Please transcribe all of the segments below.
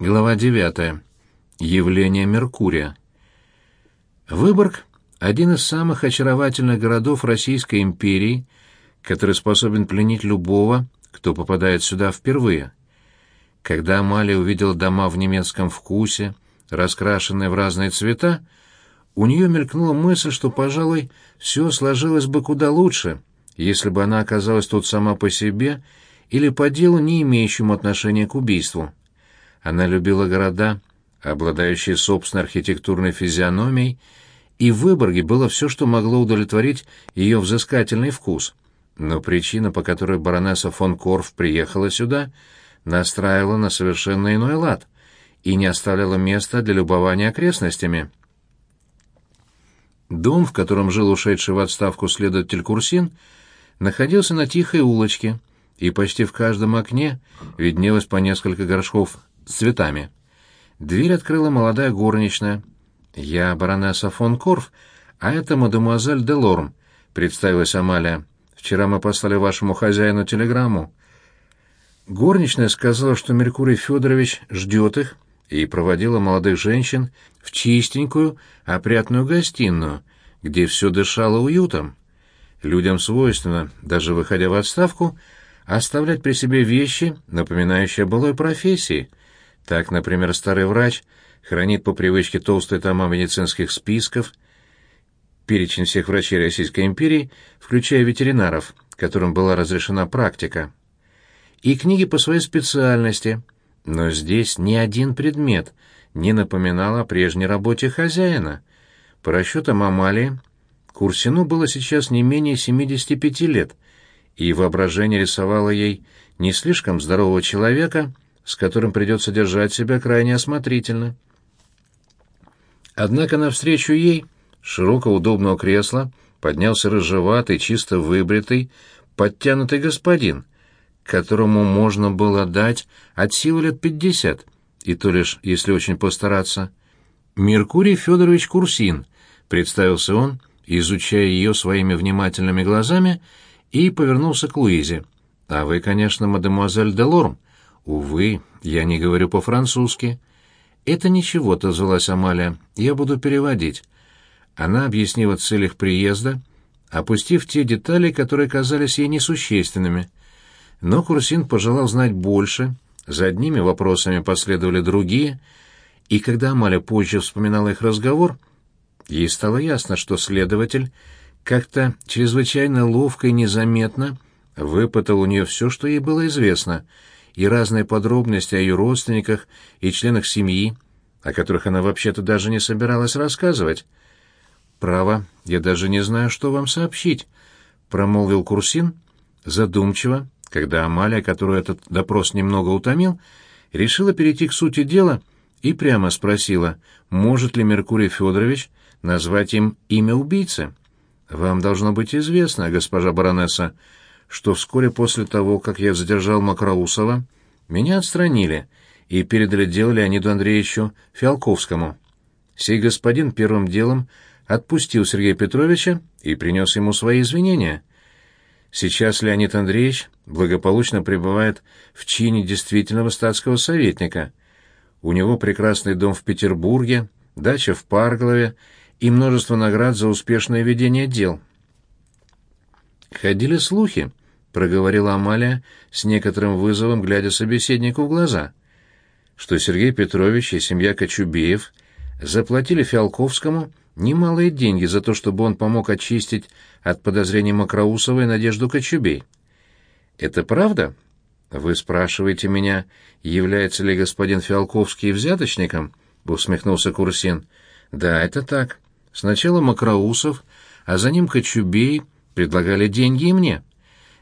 Глава 9. Явление Меркурия. Выборг – один из самых очаровательных городов Российской империи, который способен пленить любого, кто попадает сюда впервые. Когда Амалия увидела дома в немецком вкусе, раскрашенные в разные цвета, у нее мелькнула мысль, что, пожалуй, все сложилось бы куда лучше, если бы она оказалась тут сама по себе или по делу, не имеющему отношения к убийству. Она любила города, обладающие собственной архитектурной физиономией, и в Выборге было все, что могло удовлетворить ее взыскательный вкус. Но причина, по которой баронесса фон Корф приехала сюда, настраивала на совершенно иной лад и не оставляла места для любования окрестностями. Дом, в котором жил ушедший в отставку следователь Курсин, находился на тихой улочке, и почти в каждом окне виднелось по несколько горшков цветами. Дверь открыла молодая горничная. «Я баронесса фон Корф, а это мадемуазель де Лорм», — представилась Амалия. «Вчера мы послали вашему хозяину телеграмму». Горничная сказала, что Меркурий Федорович ждет их, и проводила молодых женщин в чистенькую, опрятную гостиную, где все дышало уютом. Людям свойственно, даже выходя в отставку, оставлять при себе вещи, напоминающие о былой профессии — так, например, старый врач хранит по привычке толстые тома медицинских списков, перечень всех врачей Российской империи, включая ветеринаров, которым была разрешена практика, и книги по своей специальности, но здесь ни один предмет не напоминал о прежней работе хозяина. По расчетам Амалии, Курсину было сейчас не менее 75 лет, и воображение рисовало ей не слишком здорового человека, с которым придется держать себя крайне осмотрительно. Однако навстречу ей, широкого удобного кресла, поднялся рыжеватый, чисто выбритый, подтянутый господин, которому можно было дать от силы лет пятьдесят, и то лишь, если очень постараться. «Меркурий Федорович Курсин», — представился он, изучая ее своими внимательными глазами, и повернулся к Луизе. «А вы, конечно, мадемуазель Делорм, «Увы, я не говорю по-французски». «Это ничего», — отозвалась Амалия, — «я буду переводить». Она объяснила цель их приезда, опустив те детали, которые казались ей несущественными. Но Курсин пожелал знать больше, за одними вопросами последовали другие, и когда Амаля позже вспоминала их разговор, ей стало ясно, что следователь как-то чрезвычайно ловко и незаметно выпытал у нее все, что ей было известно — и разные подробности о ее родственниках и членах семьи, о которых она вообще-то даже не собиралась рассказывать. «Право, я даже не знаю, что вам сообщить», — промолвил Курсин, задумчиво, когда Амалия, которую этот допрос немного утомил, решила перейти к сути дела и прямо спросила, может ли Меркурий Федорович назвать им имя убийцы. «Вам должно быть известно, госпожа баронесса, что вскоре после того, как я задержал Макроусова, меня отстранили и передали дело Леониду Андреевичу Фиалковскому. Сей господин первым делом отпустил Сергея Петровича и принес ему свои извинения. Сейчас Леонид Андреевич благополучно пребывает в чине действительного статского советника. У него прекрасный дом в Петербурге, дача в Парголове и множество наград за успешное ведение дел. Ходили слухи, проговорила Амалия с некоторым вызовом, глядя собеседнику в глаза, что Сергей Петрович и семья Кочубеев заплатили Фиалковскому немалые деньги за то, чтобы он помог очистить от подозрений Макроусова и Надежду Кочубей. Это правда? Вы спрашиваете меня, является ли господин Фиалковский взяточником? усмехнулся Курсин. Да, это так. Сначала Макроусов, а за ним Кочубей предлагали деньги и мне.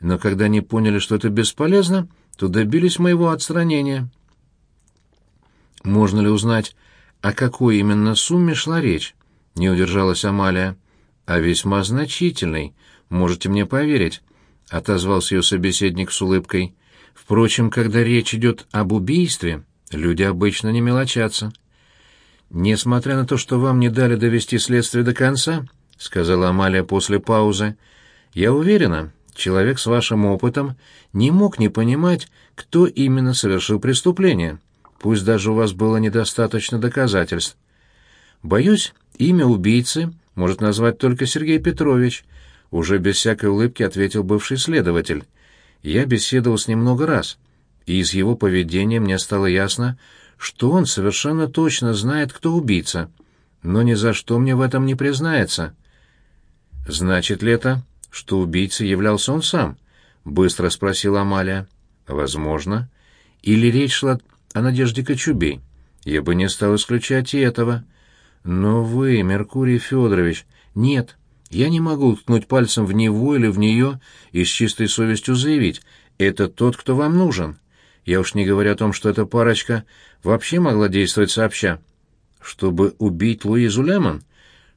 Но когда они поняли, что это бесполезно, то добились моего отстранения. Можно ли узнать, о какой именно сумме шла речь? Не удержалась Амалия. А весьма значительной, можете мне поверить, отозвался ее собеседник с улыбкой. Впрочем, когда речь идет об убийстве, люди обычно не мелочатся. Несмотря на то, что вам не дали довести следствие до конца, сказала Амалия после паузы, — я уверена, человек с вашим опытом не мог не понимать, кто именно совершил преступление. пусть даже у вас было недостаточно доказательств. Боюсь, имя убийцы может назвать только Сергей Петрович, уже без всякой улыбки ответил бывший следователь. Я беседовал с ним много раз, и из его поведения мне стало ясно, что он совершенно точно знает, кто убийца, но ни за что мне в этом не признается. Значит ли это, что убийцей являлся он сам? быстро спросила Амалия. Возможно. Или речь шла о Надежде Кочубей. Я бы не стал исключать и этого. Но вы, Меркурий Федорович, нет, я не могу ткнуть пальцем в него или в нее и с чистой совестью заявить, это тот, кто вам нужен. Я уж не говорю о том, что эта парочка вообще могла действовать сообща. Чтобы убить Луизу Лемон?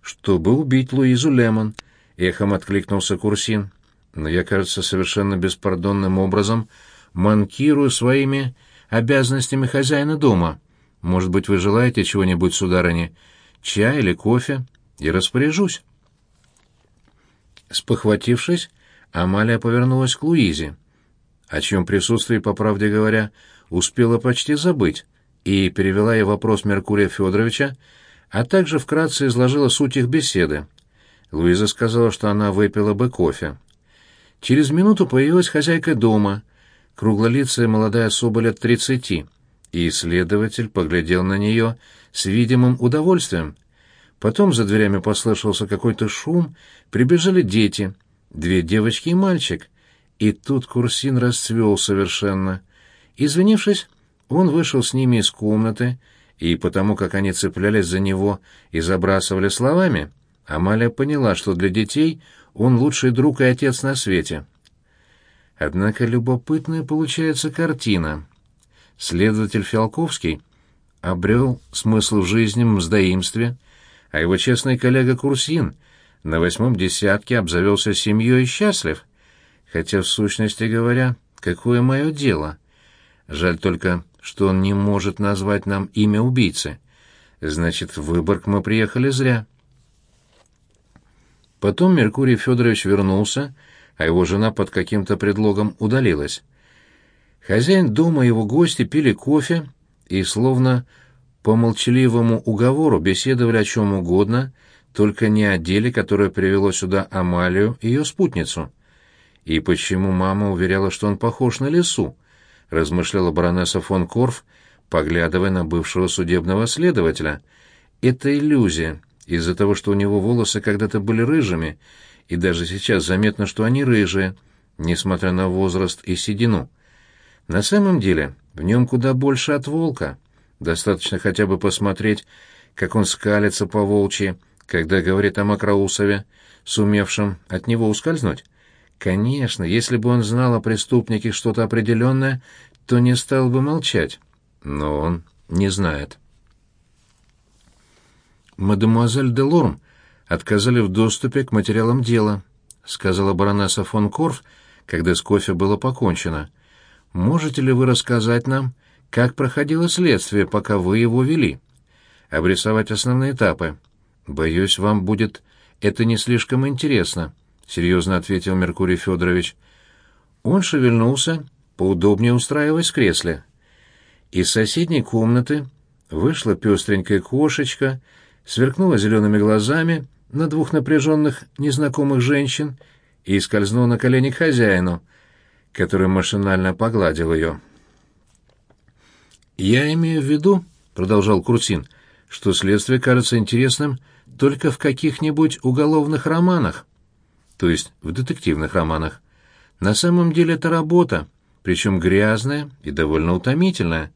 Чтобы убить Луизу Лемон, эхом откликнулся Курсин. Но я, кажется, совершенно беспардонным образом манкирую своими обязанностями хозяина дома. Может быть, вы желаете чего-нибудь, сударыня? Чай или кофе? И распоряжусь. Спохватившись, Амалия повернулась к Луизе, о чьем присутствии, по правде говоря, успела почти забыть, и перевела ей вопрос Меркурия Федоровича, а также вкратце изложила суть их беседы. Луиза сказала, что она выпила бы кофе. Через минуту появилась хозяйка дома, круглолицая молодая особа лет тридцати, и исследователь поглядел на нее с видимым удовольствием. Потом за дверями послышался какой-то шум, прибежали дети, две девочки и мальчик, и тут Курсин расцвел совершенно. Извинившись, он вышел с ними из комнаты, и потому как они цеплялись за него и забрасывали словами, Амалия поняла, что для детей он лучший друг и отец на свете. Однако любопытная получается картина. Следователь Фиалковский обрел смысл в жизни мздоимстве, а его честный коллега Курсин на восьмом десятке обзавелся семьей и счастлив. Хотя, в сущности говоря, какое мое дело? Жаль только, что он не может назвать нам имя убийцы. Значит, в Выборг мы приехали зря. Потом Меркурий Федорович вернулся, а его жена под каким-то предлогом удалилась. Хозяин дома и его гости пили кофе и, словно по молчаливому уговору, беседовали о чем угодно, только не о деле, которое привело сюда Амалию и ее спутницу. И почему мама уверяла, что он похож на лесу, размышляла баронесса фон Корф, поглядывая на бывшего судебного следователя. Это иллюзия из-за того, что у него волосы когда-то были рыжими, и даже сейчас заметно, что они рыжие, несмотря на возраст и седину. На самом деле, в нем куда больше от волка. Достаточно хотя бы посмотреть, как он скалится по волчьи, когда говорит о Макроусове, сумевшем от него ускользнуть. Конечно, если бы он знал о преступнике что-то определенное, то не стал бы молчать. Но он не знает мадемуазель де Лорм отказали в доступе к материалам дела», — сказала баронесса фон Корф, когда с кофе было покончено. «Можете ли вы рассказать нам, как проходило следствие, пока вы его вели? Обрисовать основные этапы. Боюсь, вам будет это не слишком интересно», — серьезно ответил Меркурий Федорович. Он шевельнулся, поудобнее устраиваясь в кресле. Из соседней комнаты вышла пестренькая кошечка сверкнула зелеными глазами на двух напряженных незнакомых женщин и скользнула на колени к хозяину, который машинально погладил ее. «Я имею в виду, — продолжал Курсин, — что следствие кажется интересным только в каких-нибудь уголовных романах, то есть в детективных романах. На самом деле это работа, причем грязная и довольно утомительная.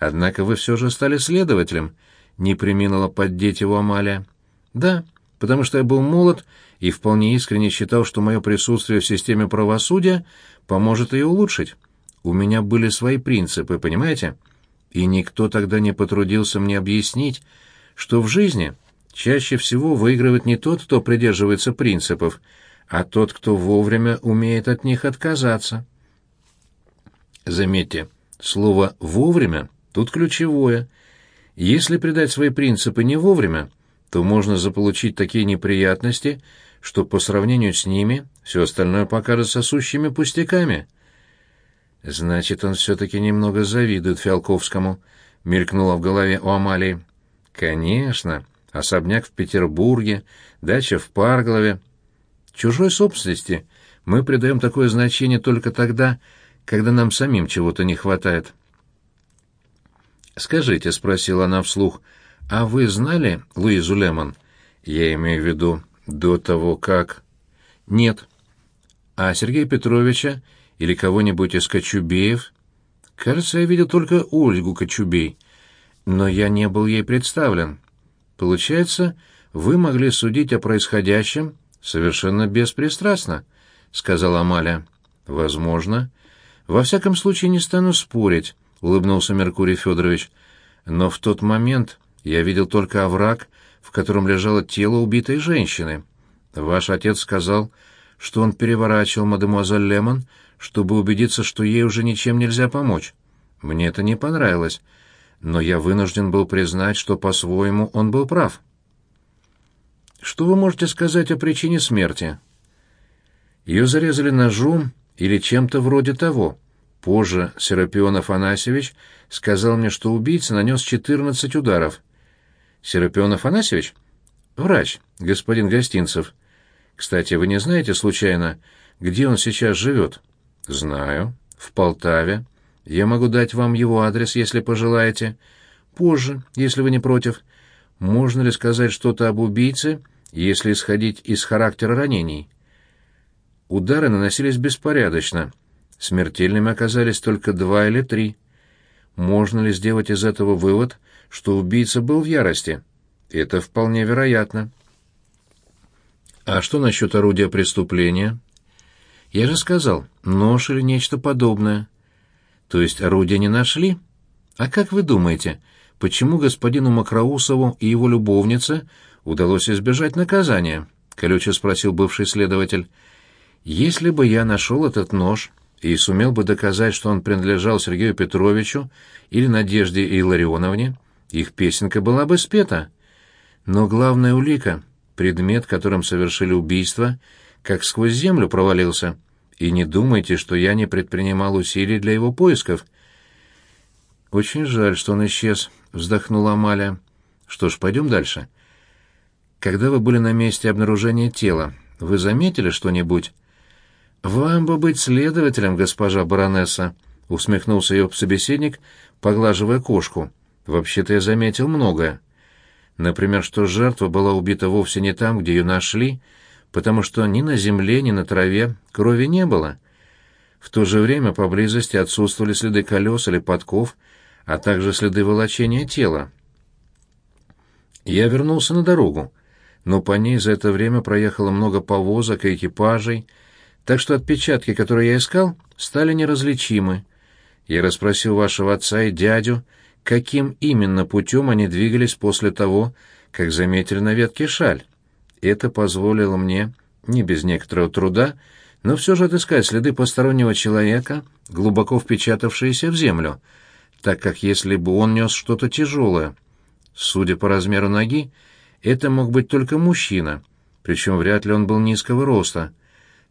Однако вы все же стали следователем — не приминула поддеть его Амалия. «Да, потому что я был молод и вполне искренне считал, что мое присутствие в системе правосудия поможет ее улучшить. У меня были свои принципы, понимаете? И никто тогда не потрудился мне объяснить, что в жизни чаще всего выигрывает не тот, кто придерживается принципов, а тот, кто вовремя умеет от них отказаться. Заметьте, слово «вовремя» тут ключевое — если предать свои принципы не вовремя, то можно заполучить такие неприятности, что по сравнению с ними все остальное покажется сущими пустяками. Значит, он все-таки немного завидует Фиалковскому, — мелькнуло в голове у Амалии. «Конечно, особняк в Петербурге, дача в Парголове. Чужой собственности мы придаем такое значение только тогда, когда нам самим чего-то не хватает». «Скажите», — спросила она вслух, — «а вы знали Луизу Лемон?» «Я имею в виду до того, как...» «Нет». «А Сергея Петровича или кого-нибудь из Кочубеев?» «Кажется, я видел только Ольгу Кочубей, но я не был ей представлен. Получается, вы могли судить о происходящем совершенно беспристрастно», — сказала Амалия. «Возможно. Во всяком случае, не стану спорить». — улыбнулся Меркурий Федорович. «Но в тот момент я видел только овраг, в котором лежало тело убитой женщины. Ваш отец сказал, что он переворачивал мадемуазель Лемон, чтобы убедиться, что ей уже ничем нельзя помочь. Мне это не понравилось, но я вынужден был признать, что по-своему он был прав». «Что вы можете сказать о причине смерти?» «Ее зарезали ножом или чем-то вроде того», Позже Серапион Афанасьевич сказал мне, что убийца нанес 14 ударов. Серапион Афанасьевич? Врач, господин Гостинцев. Кстати, вы не знаете, случайно, где он сейчас живет? Знаю. В Полтаве. Я могу дать вам его адрес, если пожелаете. Позже, если вы не против. Можно ли сказать что-то об убийце, если исходить из характера ранений? Удары наносились беспорядочно — Смертельными оказались только два или три. Можно ли сделать из этого вывод, что убийца был в ярости? Это вполне вероятно. А что насчет орудия преступления? Я же сказал, нож или нечто подобное. То есть орудия не нашли? А как вы думаете, почему господину Макроусову и его любовнице удалось избежать наказания? Колюче спросил бывший следователь. Если бы я нашел этот нож и сумел бы доказать, что он принадлежал Сергею Петровичу или Надежде Илларионовне, их песенка была бы спета. Но главная улика, предмет, которым совершили убийство, как сквозь землю провалился. И не думайте, что я не предпринимал усилий для его поисков. Очень жаль, что он исчез, вздохнула Амалия. Что ж, пойдем дальше. Когда вы были на месте обнаружения тела, вы заметили что-нибудь? «Вам бы быть следователем, госпожа баронесса», — усмехнулся ее собеседник, поглаживая кошку. «Вообще-то я заметил многое. Например, что жертва была убита вовсе не там, где ее нашли, потому что ни на земле, ни на траве крови не было. В то же время поблизости отсутствовали следы колес или подков, а также следы волочения тела. Я вернулся на дорогу, но по ней за это время проехало много повозок и экипажей, так что отпечатки, которые я искал, стали неразличимы. Я расспросил вашего отца и дядю, каким именно путем они двигались после того, как заметили на ветке шаль. Это позволило мне, не без некоторого труда, но все же отыскать следы постороннего человека, глубоко впечатавшиеся в землю, так как если бы он нес что-то тяжелое. Судя по размеру ноги, это мог быть только мужчина, причем вряд ли он был низкого роста.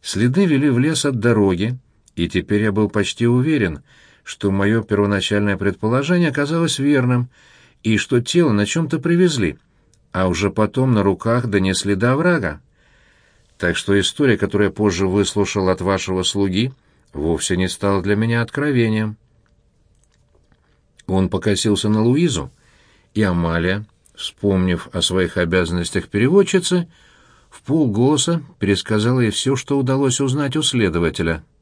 Следы вели в лес от дороги, и теперь я был почти уверен, что мое первоначальное предположение оказалось верным, и что тело на чем-то привезли, а уже потом на руках донесли до оврага. Так что история, которую я позже выслушал от вашего слуги, вовсе не стала для меня откровением. Он покосился на Луизу, и Амалия, вспомнив о своих обязанностях переводчицы, в полголоса пересказала ей все, что удалось узнать у следователя —